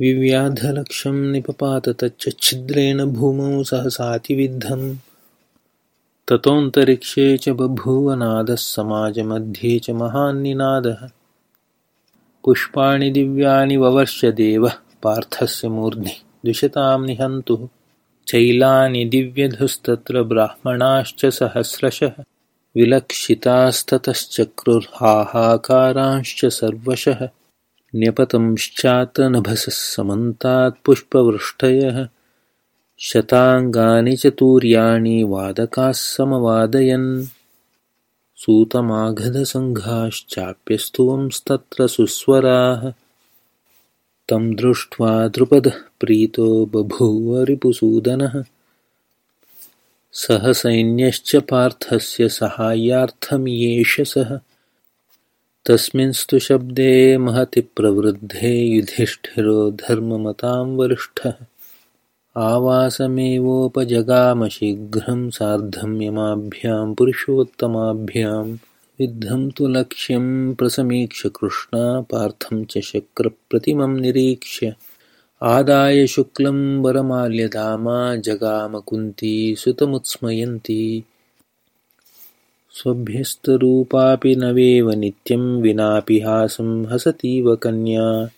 विव्याधलक्षं निपपाततच्चच्छिद्रेण भूमौ सहसातिविद्धम् ततोऽन्तरिक्षे च बभूवनादः समाजमध्ये च महान्निनादः। पुष्पाणि दिव्यानि ववर्ष्यदेवः पार्थस्य मूर्ध्नि द्विषतां निहन्तुः। चैलानि दिव्यधुस्तत्र ब्राह्मणाश्च सहस्रशः। विलक्षितास्ततश्चक्रुर्हाहाकारांश्च सर्वशः न्यपतंश्चात्र पुष्पवृष्टयः। शताङ्गानि चतुर्याणि वादकाः समवादयन्। सूतमाघधसङ्घाश्चाप्यस्तुवंस्तत्र सुस्वराः। तं दृष्ट्वा द्रुपदः प्रीतो बभूवरिपुसूदनः सह सैन्यश्च पार्थस्य सहायार्थमियेष सः तस्मिंस्तु शब्दे महति प्रवृद्धे युधिष्ठिरो धर्ममतां वरिष्ठः। आवासमेवोपजगामशीघ्रं सार्धं यमाभ्यां पुरुषोत्तमाभ्यां। युद्धं तु लक्ष्यं प्रसमीक्ष्य कृष्णा पार्थं च शक्रप्रतिमं निरीक्ष्य। आदाय शुक्लं वरमाल्यधामा जगामकुन्ती सुतमुत्स्मयन्ती स्वभ्यस्तरूपापि नवेव नित्यं विनापि हासं हसतीव कन्या।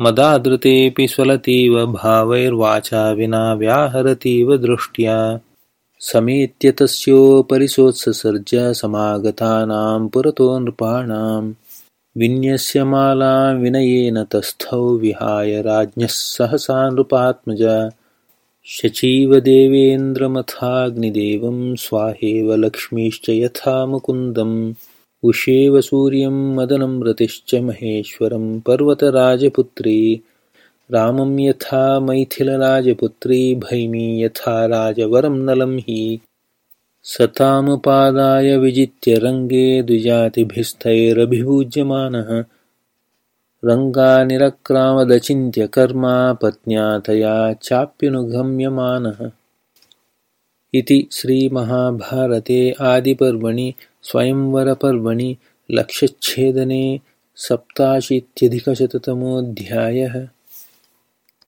मदादृतेऽपि स्वलतीव भावैर्वाचा विना व्याहरतीव दृष्ट्या। समेत्य तस्योपरि सोत्ससर्ज समागतानां पुरतो नृपाणां। विन्यस्य मालां विनयेन तस्थौ विहाय राज्ञः सहसा नृपात्मजा शचीव देवेन्द्रमथाग्निदेवं स्वाहेव लक्ष्मीश्च यथा मुकुन्दम्। उषेव सूर्यं मदनं रतिश्च महेश्वरं पर्वतराजपुत्री। रामं यथा मैथिलराजपुत्री भैमी यथा राजवरं नलं हि। सतामुपादाय विजित्य रङ्गे द्विजातिभिस्तैरभिभूज्यमानः रङ्गानिरक्रामदचिन्त्यकर्मा पत्न्या तया चाप्यनुगम्यमानः। इति श्रीमहाभारते आदिपर्वणि स्वयंवरपर्वणि लक्षच्छेदने सप्ताशीत्यधिकशततमोऽध्यायः